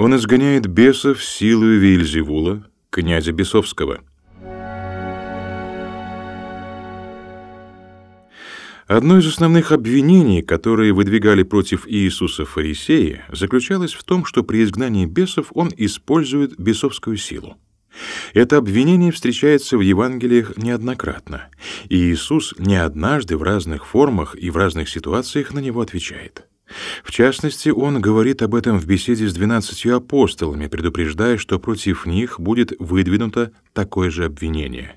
Он изгоняет бесов силою Вильзевула, князя бесовского. Одно из основных обвинений, которые выдвигали против Иисуса фарисеи, заключалось в том, что при изгнании бесов он использует бесовскую силу. Это обвинение встречается в Евангелиях неоднократно, и Иисус не однажды в разных формах и в разных ситуациях на него отвечает. В частности, он говорит об этом в беседе с двенадцатью апостолами, предупреждая, что против них будет выдвинуто такое же обвинение.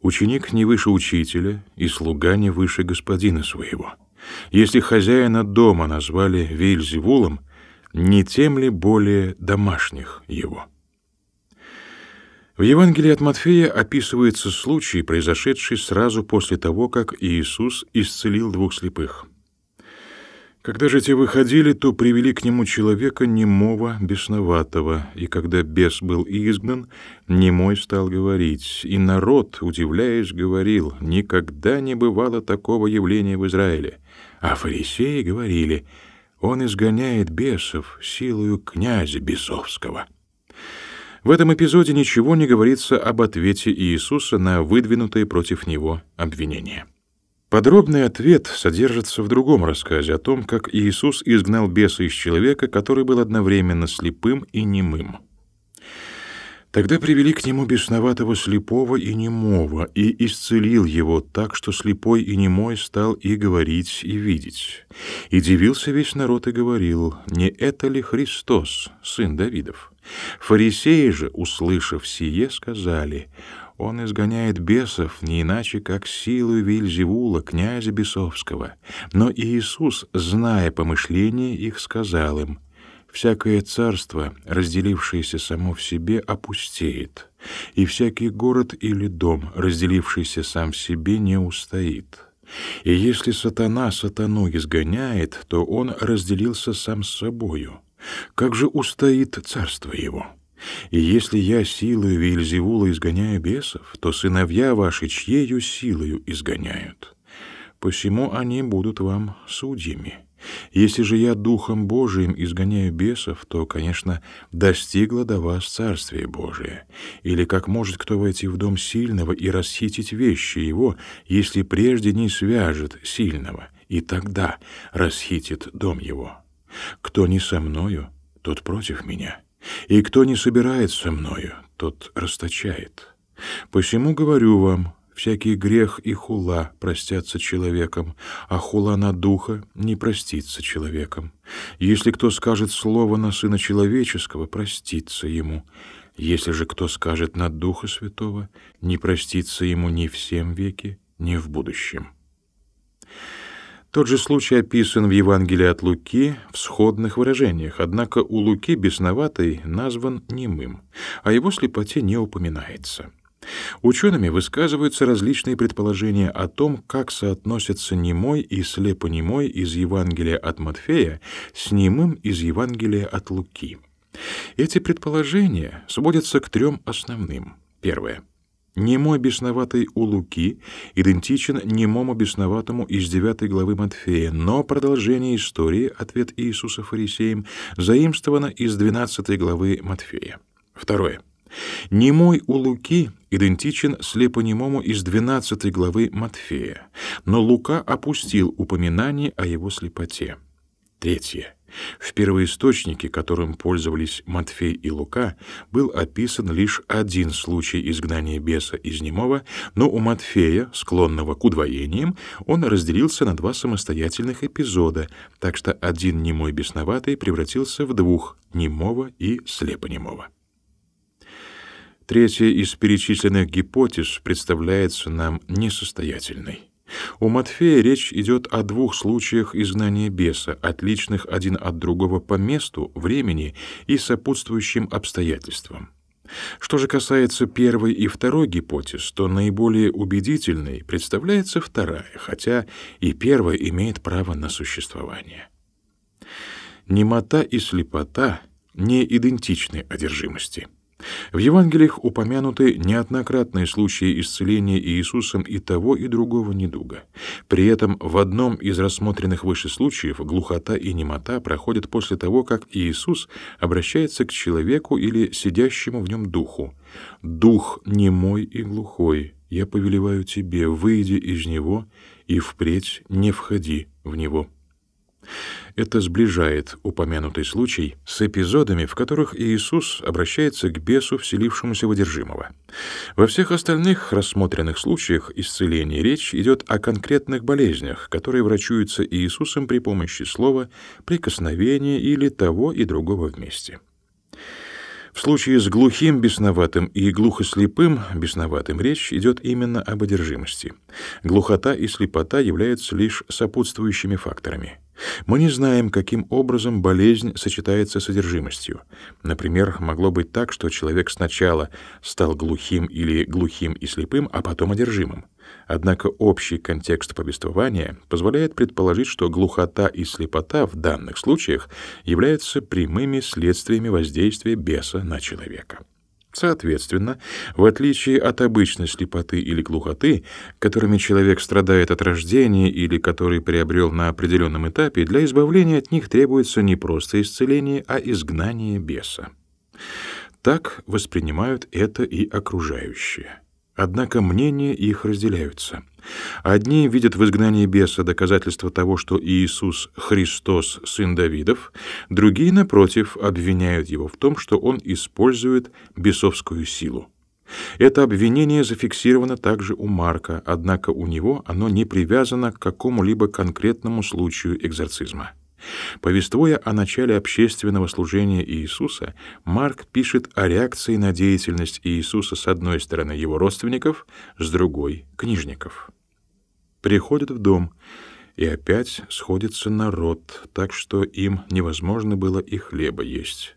«Ученик не выше учителя, и слуга не выше господина своего. Если хозяина дома назвали Вильзевулом, не тем ли более домашних его?» В Евангелии от Матфея описывается случай, произошедший сразу после того, как Иисус исцелил двух слепых. Когда же те выходили, то привели к нему человека немого, бесноватого, и когда бес был изгнан, немой стал говорить, и народ, удивляясь, говорил, никогда не бывало такого явления в Израиле. А фарисеи говорили, он изгоняет бесов силою князя бесовского. В этом эпизоде ничего не говорится об ответе Иисуса на выдвинутые против него обвинения. Подробный ответ содержится в другом рассказе о том, как Иисус изгнал беса из человека, который был одновременно слепым и немым. Тогда привели к нему бесноватого слепого и немого, и исцелил его так, что слепой и немой стал и говорить, и видеть. И дивился весь народ и говорил, «Не это ли Христос, сын Давидов?» Фарисеи же, услышав сие, сказали, «Он изгоняет бесов не иначе, как силу Вильзевула, князя бесовского». Но Иисус, зная помышления их, сказал им, «Всякое царство, разделившееся само в себе, опустеет, и всякий город или дом, разделившийся сам в себе, не устоит». И если сатана сатану изгоняет, то он разделился сам с собою. Как же устоит царство его? И если я силою Вильзевула изгоняю бесов, то сыновья ваши чьею силою изгоняют? Посему они будут вам судьями. Если же я Духом Божиим изгоняю бесов, то, конечно, достигло до вас Царствие Божие. Или как может кто войти в дом сильного и расхитить вещи его, если прежде не свяжет сильного, и тогда расхитит дом его?» Кто не со мною, тот против меня, и кто не собирает со мною, тот расточает. Посему говорю вам, всякий грех и хула простятся человеком, а хула на духа не простится человеком. Если кто скажет слово на Сына Человеческого, простится ему. Если же кто скажет на Духа Святого, не простится ему ни в всем веке, ни в будущем. Тот же случай описан в Евангелии от Луки в сходных выражениях, однако у Луки бесноватый назван немым, а его слепоте не упоминается. Учеными высказываются различные предположения о том, как соотносятся немой и слепонемой из Евангелия от Матфея с немым из Евангелия от Луки. Эти предположения сводятся к трем основным. Первое — Немой бесноватый у Луки идентичен немому бесноватому из 9 главы Матфея, но продолжение истории, ответ Иисуса фарисеям, заимствовано из 12 главы Матфея. Второе. Немой у Луки идентичен слепонемому из 12 главы Матфея, но Лука опустил упоминание о его слепоте. Третье. В первоисточнике, которым пользовались Матфей и Лука, был описан лишь один случай изгнания беса из немого, но у Матфея, склонного к удвоениям, он разделился на два самостоятельных эпизода, так что один немой бесноватый превратился в двух — немого и слепонемого. Третья из перечисленных гипотез представляется нам несостоятельной. У Матфея речь идет о двух случаях изгнания беса, отличных один от другого по месту, времени и сопутствующим обстоятельствам. Что же касается первой и второй гипотез, то наиболее убедительной представляется вторая, хотя и первая имеет право на существование. Немота и слепота не идентичны одержимости. В Евангелиях упомянуты неоднократные случаи исцеления Иисусом и того, и другого недуга. При этом в одном из рассмотренных выше случаев глухота и немота проходят после того, как Иисус обращается к человеку или сидящему в нем духу. «Дух немой и глухой, я повелеваю тебе, выйди из него и впредь не входи в него». Это сближает упомянутый случай с эпизодами, в которых Иисус обращается к бесу, вселившемуся в одержимого. Во всех остальных рассмотренных случаях исцеления речь идет о конкретных болезнях, которые врачуются Иисусом при помощи слова, прикосновения или того и другого вместе. В случае с глухим бесноватым и глухослепым бесноватым речь идет именно об одержимости. Глухота и слепота являются лишь сопутствующими факторами. Мы не знаем, каким образом болезнь сочетается с одержимостью. Например, могло быть так, что человек сначала стал глухим или глухим и слепым, а потом одержимым. Однако общий контекст повествования позволяет предположить, что глухота и слепота в данных случаях являются прямыми следствиями воздействия беса на человека. Соответственно, в отличие от обычной слепоты или глухоты, которыми человек страдает от рождения или который приобрел на определенном этапе, для избавления от них требуется не просто исцеление, а изгнание беса. Так воспринимают это и окружающие. Однако мнения их разделяются. Одни видят в изгнании беса доказательство того, что Иисус Христос сын Давидов, другие напротив обвиняют его в том, что он использует бесовскую силу. Это обвинение зафиксировано также у Марка, однако у него оно не привязано к какому-либо конкретному случаю экзорцизма. Повествуя о начале общественного служения Иисуса, Марк пишет о реакции на деятельность Иисуса с одной стороны его родственников, с другой — книжников. Приходят в дом, и опять сходится народ, так что им невозможно было и хлеба есть.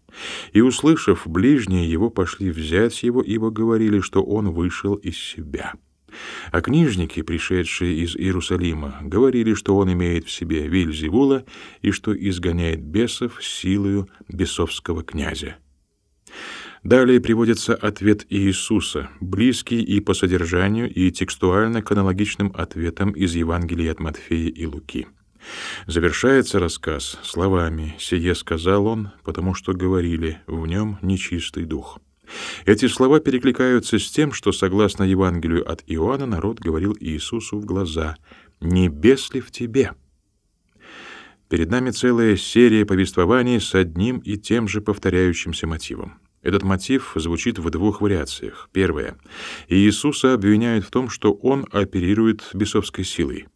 И, услышав, ближние его пошли взять его, ибо говорили, что он вышел из себя. А книжники, пришедшие из Иерусалима, говорили, что он имеет в себе Вильзевула и что изгоняет бесов силою бесовского князя. Далее приводится ответ Иисуса, близкий и по содержанию, и текстуально-канологичным ответом из Евангелия от Матфея и Луки. Завершается рассказ словами «Сие сказал он, потому что говорили, в нем нечистый дух». Эти слова перекликаются с тем, что, согласно Евангелию от Иоанна, народ говорил Иисусу в глаза «Небес ли в тебе?» Перед нами целая серия повествований с одним и тем же повторяющимся мотивом. Этот мотив звучит в двух вариациях. Первое. Иисуса обвиняют в том, что он оперирует бесовской силой.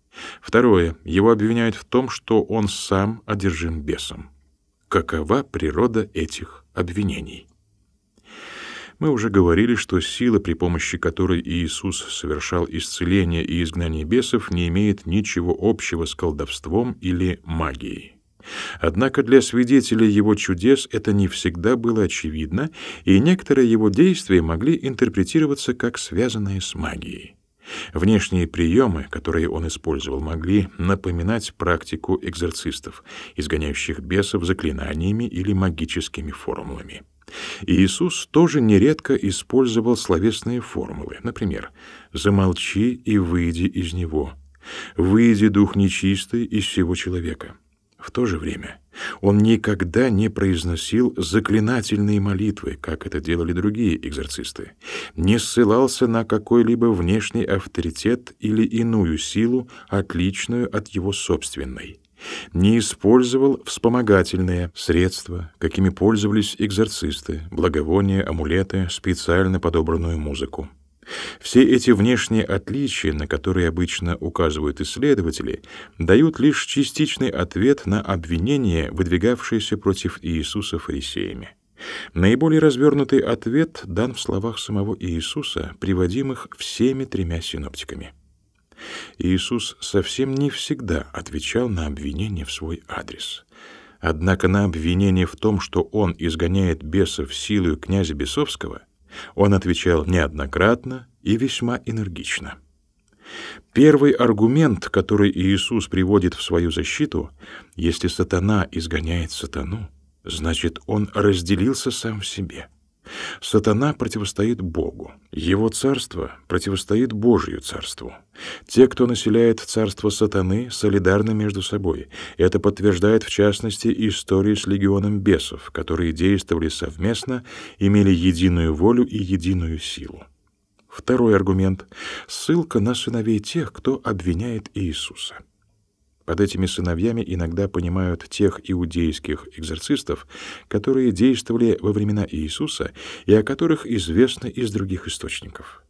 Второе. Его обвиняют в том, что он сам одержим бесом. Какова природа этих обвинений? Мы уже говорили, что сила, при помощи которой Иисус совершал исцеление и изгнание бесов, не имеет ничего общего с колдовством или магией. Однако для свидетелей его чудес это не всегда было очевидно, и некоторые его действия могли интерпретироваться как связанные с магией. Внешние приемы, которые он использовал, могли напоминать практику экзорцистов, изгоняющих бесов заклинаниями или магическими формулами. Иисус тоже нередко использовал словесные формулы. Например, «замолчи и выйди из него», «выйди дух нечистый из всего человека». В то же время он никогда не произносил заклинательные молитвы, как это делали другие экзорцисты, не ссылался на какой-либо внешний авторитет или иную силу, отличную от его собственной не использовал вспомогательные средства, какими пользовались экзорцисты, благовония, амулеты, специально подобранную музыку. Все эти внешние отличия, на которые обычно указывают исследователи, дают лишь частичный ответ на обвинения, выдвигавшиеся против Иисуса фарисеями. Наиболее развернутый ответ дан в словах самого Иисуса, приводимых всеми тремя синоптиками. Иисус совсем не всегда отвечал на обвинения в свой адрес. Однако на обвинение в том, что он изгоняет бесов силою князя Бесовского, он отвечал неоднократно и весьма энергично. Первый аргумент, который Иисус приводит в свою защиту, если сатана изгоняет сатану, значит, он разделился сам в себе. Сатана противостоит Богу. Его царство противостоит Божью царству. Те, кто населяет царство сатаны, солидарны между собой. Это подтверждает, в частности, историю с легионом бесов, которые действовали совместно, имели единую волю и единую силу. Второй аргумент — ссылка на сыновей тех, кто обвиняет Иисуса. Под этими сыновьями иногда понимают тех иудейских экзорцистов, которые действовали во времена Иисуса и о которых известно из других источников.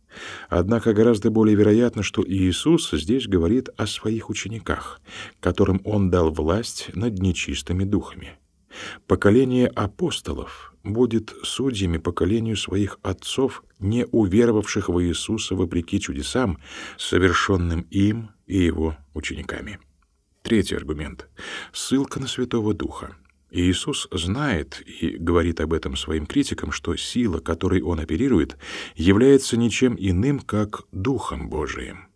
Однако гораздо более вероятно, что Иисус здесь говорит о своих учениках, которым Он дал власть над нечистыми духами. Поколение апостолов будет судьями поколению своих отцов, не уверовавших в Иисуса вопреки чудесам, совершенным им и его учениками. Третий аргумент — ссылка на Святого Духа. Иисус знает и говорит об этом своим критикам, что сила, которой он оперирует, является ничем иным, как Духом Божиим.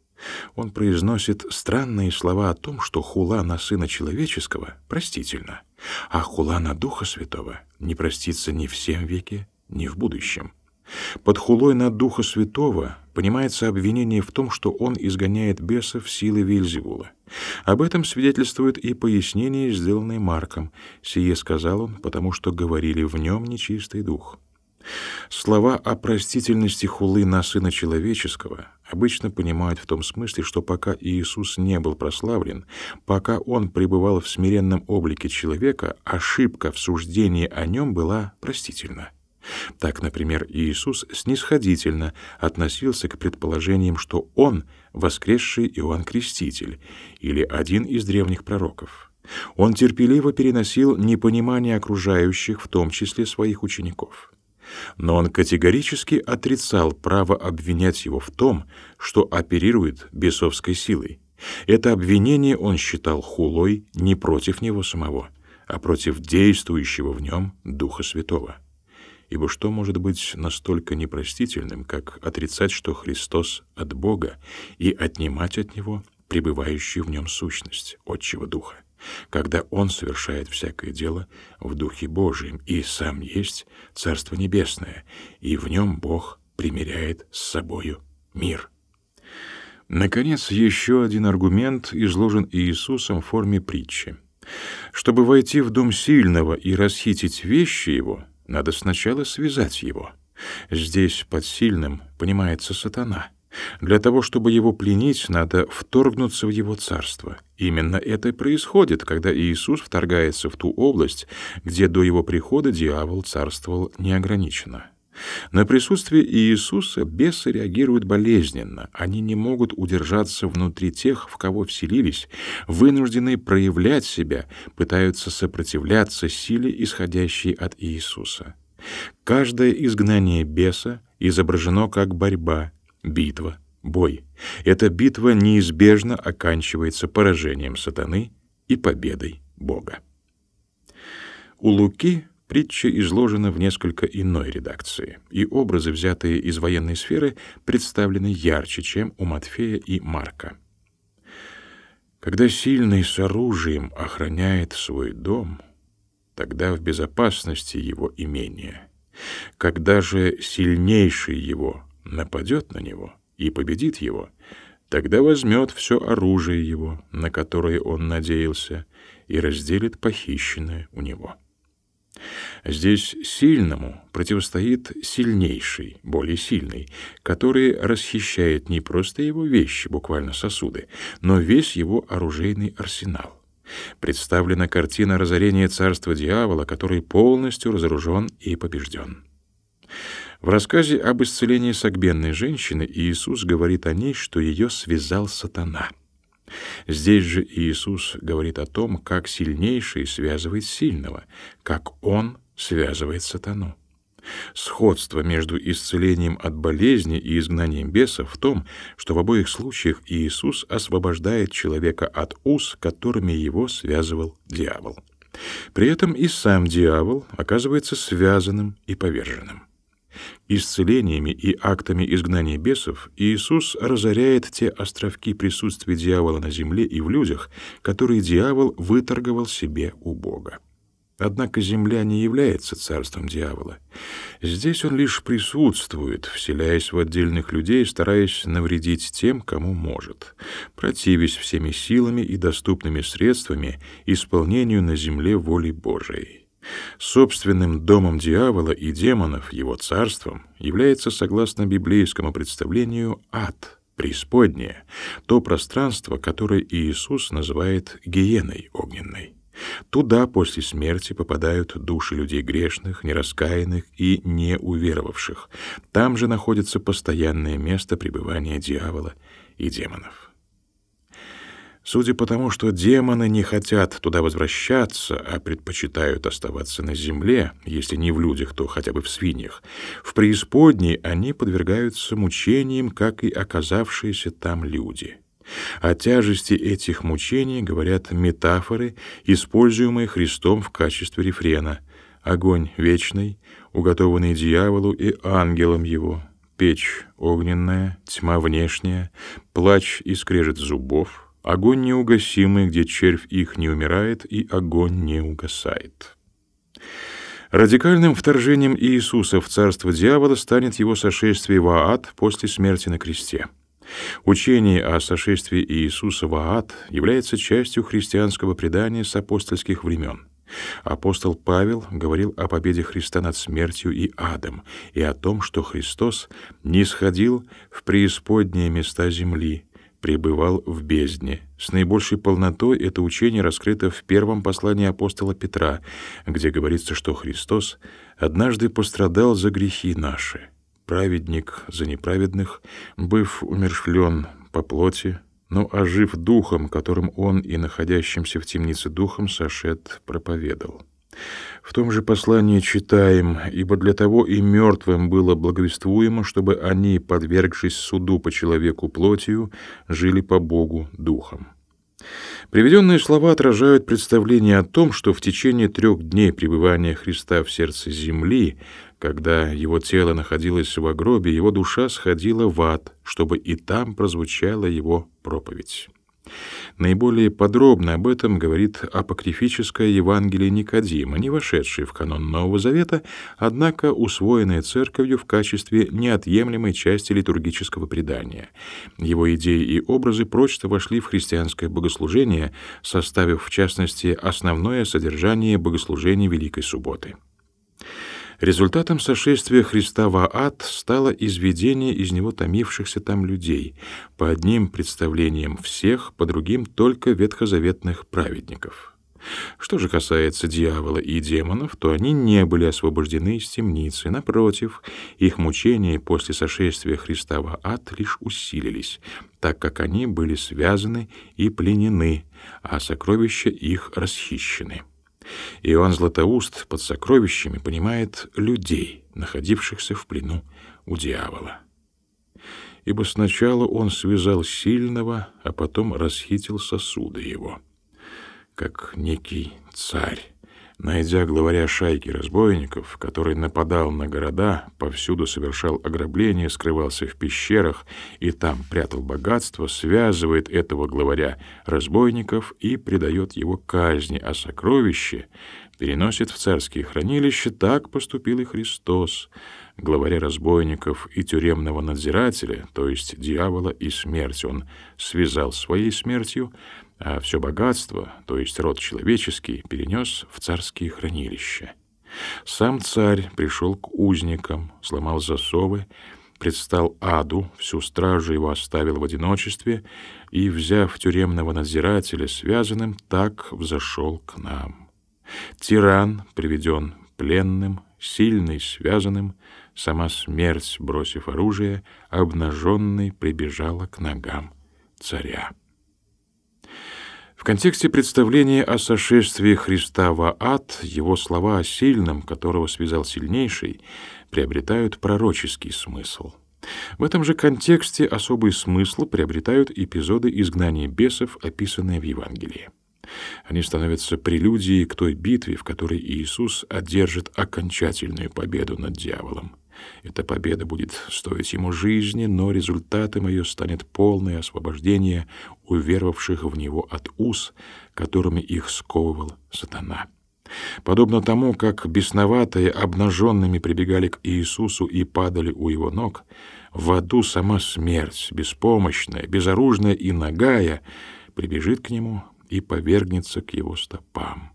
Он произносит странные слова о том, что хула на Сына Человеческого простительна, а хула на Духа Святого не простится ни в всем веке, ни в будущем. Под хулой на Духа Святого понимается обвинение в том, что он изгоняет бесов силы Вильзевула. Об этом свидетельствует и пояснение, сделанное Марком. «Сие сказал он, потому что говорили в нем нечистый дух». Слова о простительности хулы на Сына Человеческого обычно понимают в том смысле, что пока Иисус не был прославлен, пока Он пребывал в смиренном облике человека, ошибка в суждении о Нем была простительна. Так, например, Иисус снисходительно относился к предположениям, что Он — воскресший Иоанн Креститель или один из древних пророков. Он терпеливо переносил непонимание окружающих, в том числе своих учеников. Но он категорически отрицал право обвинять его в том, что оперирует бесовской силой. Это обвинение он считал хулой не против него самого, а против действующего в нем Духа Святого. Ибо что может быть настолько непростительным, как отрицать, что Христос от Бога, и отнимать от Него пребывающую в Нем сущность, Отчего Духа, когда Он совершает всякое дело в Духе Божием и сам есть Царство Небесное, и в Нем Бог примиряет с собою мир. Наконец, еще один аргумент изложен Иисусом в форме притчи. Чтобы войти в дом сильного и расхитить вещи его — надо сначала связать его. Здесь под сильным понимается сатана. Для того, чтобы его пленить, надо вторгнуться в его царство. Именно это и происходит, когда Иисус вторгается в ту область, где до его прихода дьявол царствовал неограниченно. На присутствие Иисуса бесы реагируют болезненно. Они не могут удержаться внутри тех, в кого вселились, вынуждены проявлять себя, пытаются сопротивляться силе, исходящей от Иисуса. Каждое изгнание беса изображено как борьба, битва, бой. Эта битва неизбежно оканчивается поражением сатаны и победой Бога. У Луки Притча изложена в несколько иной редакции, и образы, взятые из военной сферы, представлены ярче, чем у Матфея и Марка. Когда сильный с оружием охраняет свой дом, тогда в безопасности его имение. Когда же сильнейший его нападет на него и победит его, тогда возьмет все оружие его, на которое он надеялся, и разделит похищенное у него. Здесь сильному противостоит сильнейший, более сильный, который расхищает не просто его вещи, буквально сосуды, но весь его оружейный арсенал. Представлена картина разорения царства дьявола, который полностью разоружен и побежден. В рассказе об исцелении согбенной женщины Иисус говорит о ней, что ее связал сатана — Здесь же Иисус говорит о том, как сильнейший связывает сильного, как он связывает сатану. Сходство между исцелением от болезни и изгнанием бесов в том, что в обоих случаях Иисус освобождает человека от уз, которыми его связывал дьявол. При этом и сам дьявол оказывается связанным и поверженным. Исцелениями и актами изгнания бесов Иисус разоряет те островки присутствия дьявола на земле и в людях, которые дьявол выторговал себе у Бога. Однако земля не является царством дьявола. Здесь он лишь присутствует, вселяясь в отдельных людей, стараясь навредить тем, кому может, противясь всеми силами и доступными средствами исполнению на земле воли Божией. Собственным домом дьявола и демонов, его царством, является, согласно библейскому представлению, ад, преисподняя, то пространство, которое Иисус называет гиеной огненной. Туда после смерти попадают души людей грешных, нераскаянных и неуверовавших. Там же находится постоянное место пребывания дьявола и демонов. Судя по тому, что демоны не хотят туда возвращаться, а предпочитают оставаться на земле, если не в людях, то хотя бы в свиньях, в преисподней они подвергаются мучениям, как и оказавшиеся там люди. О тяжести этих мучений говорят метафоры, используемые Христом в качестве рефрена. Огонь вечный, уготованный дьяволу и ангелам его, печь огненная, тьма внешняя, плач и скрежет зубов, огонь неугасимый, где червь их не умирает и огонь не угасает. Радикальным вторжением Иисуса в царство дьявола станет его сошествие в ад после смерти на кресте. Учение о сошествии Иисуса в ад является частью христианского предания с апостольских времен. Апостол Павел говорил о победе Христа над смертью и адом и о том, что Христос не сходил в преисподние места земли, пребывал в бездне. С наибольшей полнотой это учение раскрыто в первом послании апостола Петра, где говорится, что Христос однажды пострадал за грехи наши праведник за неправедных, быв умершвлен по плоти, но ожив духом, которым он и находящимся в темнице духом сошед проповедовал. В том же послании читаем, «Ибо для того и мертвым было благовествуемо, чтобы они, подвергшись суду по человеку плотью, жили по Богу духом». Приведенные слова отражают представление о том, что в течение трех дней пребывания Христа в сердце земли когда его тело находилось в гробе, его душа сходила в ад, чтобы и там прозвучала его проповедь. Наиболее подробно об этом говорит апокрифическое Евангелие Никодима, не вошедшее в канон Нового Завета, однако усвоенное церковью в качестве неотъемлемой части литургического предания. Его идеи и образы прочно вошли в христианское богослужение, составив в частности основное содержание богослужения Великой Субботы. Результатом сошествия Христа в ад стало изведение из него томившихся там людей, по одним представлениям всех, по другим только ветхозаветных праведников. Что же касается дьявола и демонов, то они не были освобождены из темницы. Напротив, их мучения после сошествия Христа в ад лишь усилились, так как они были связаны и пленены, а сокровища их расхищены. Иоанн Златоуст под сокровищами понимает людей, находившихся в плену у дьявола. Ибо сначала он связал сильного, а потом расхитил сосуды его, как некий царь Найдя главаря шайки разбойников, который нападал на города, повсюду совершал ограбления, скрывался в пещерах и там прятал богатство, связывает этого главаря разбойников и предает его казни, а сокровище переносит в царские хранилища, так поступил и Христос, главаря разбойников и тюремного надзирателя, то есть дьявола и смерть он связал своей смертью, а все богатство, то есть род человеческий, перенес в царские хранилища. Сам царь пришел к узникам, сломал засовы, предстал аду, всю стражу его оставил в одиночестве и, взяв тюремного надзирателя связанным, так взошел к нам. Тиран приведен пленным, сильный связанным, сама смерть, бросив оружие, обнаженный прибежала к ногам царя. В контексте представления о сошествии Христа в ад, его слова о сильном, которого связал сильнейший, приобретают пророческий смысл. В этом же контексте особый смысл приобретают эпизоды изгнания бесов, описанные в Евангелии. Они становятся прелюдией к той битве, в которой Иисус одержит окончательную победу над дьяволом. Эта победа будет стоить ему жизни, но результатом ее станет полное освобождение уверовавших в него от уз, которыми их сковывал сатана. Подобно тому, как бесноватые обнаженными прибегали к Иисусу и падали у его ног, в аду сама смерть, беспомощная, безоружная и нагая, прибежит к нему и повергнется к его стопам.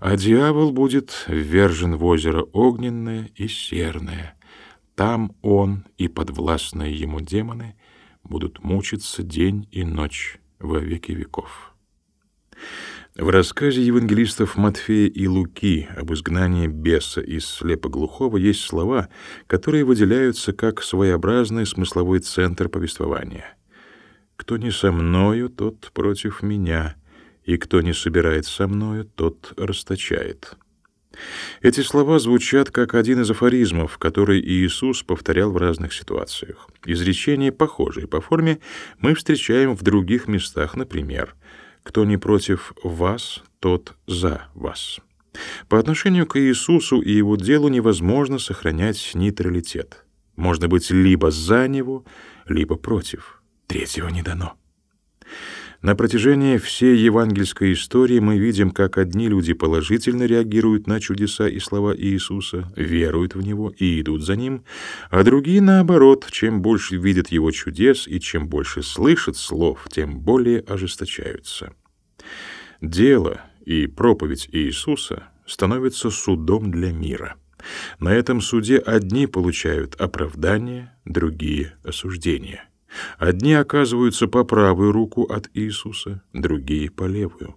А дьявол будет ввержен в озеро огненное и серное. Там он и подвластные ему демоны будут мучиться день и ночь во веки веков. В рассказе евангелистов Матфея и Луки об изгнании беса из слепоглухого есть слова, которые выделяются как своеобразный смысловой центр повествования. «Кто не со мною, тот против меня, и кто не собирает со мною, тот расточает». Эти слова звучат как один из афоризмов, который Иисус повторял в разных ситуациях. Изречения, похожие по форме, мы встречаем в других местах, например, кто не против вас, тот за вас. По отношению к Иисусу и его делу невозможно сохранять нейтралитет. Можно быть либо за него, либо против. Третьего не дано. На протяжении всей евангельской истории мы видим, как одни люди положительно реагируют на чудеса и слова Иисуса, веруют в Него и идут за Ним, а другие, наоборот, чем больше видят Его чудес и чем больше слышат слов, тем более ожесточаются. Дело и проповедь Иисуса становятся судом для мира. На этом суде одни получают оправдание, другие — осуждение. Одни оказываются по правую руку от Иисуса, другие — по левую.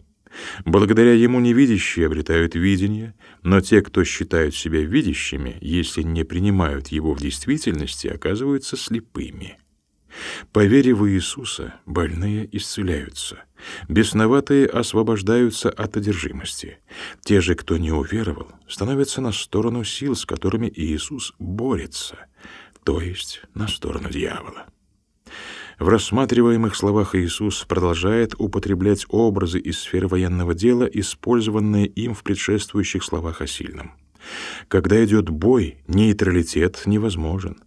Благодаря ему невидящие обретают видение, но те, кто считают себя видящими, если не принимают его в действительности, оказываются слепыми. По вере в Иисуса больные исцеляются, бесноватые освобождаются от одержимости. Те же, кто не уверовал, становятся на сторону сил, с которыми Иисус борется, то есть на сторону дьявола. В рассматриваемых словах Иисус продолжает употреблять образы из сферы военного дела, использованные им в предшествующих словах о сильном. Когда идет бой, нейтралитет невозможен.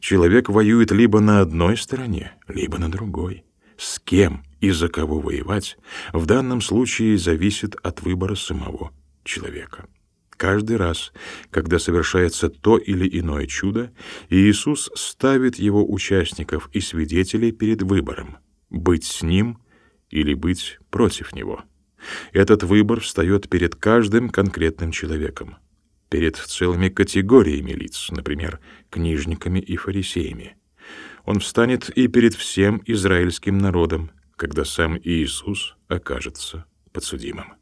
Человек воюет либо на одной стороне, либо на другой. С кем и за кого воевать в данном случае зависит от выбора самого человека. Каждый раз, когда совершается то или иное чудо, Иисус ставит его участников и свидетелей перед выбором — быть с Ним или быть против Него. Этот выбор встает перед каждым конкретным человеком, перед целыми категориями лиц, например, книжниками и фарисеями. Он встанет и перед всем израильским народом, когда сам Иисус окажется подсудимым.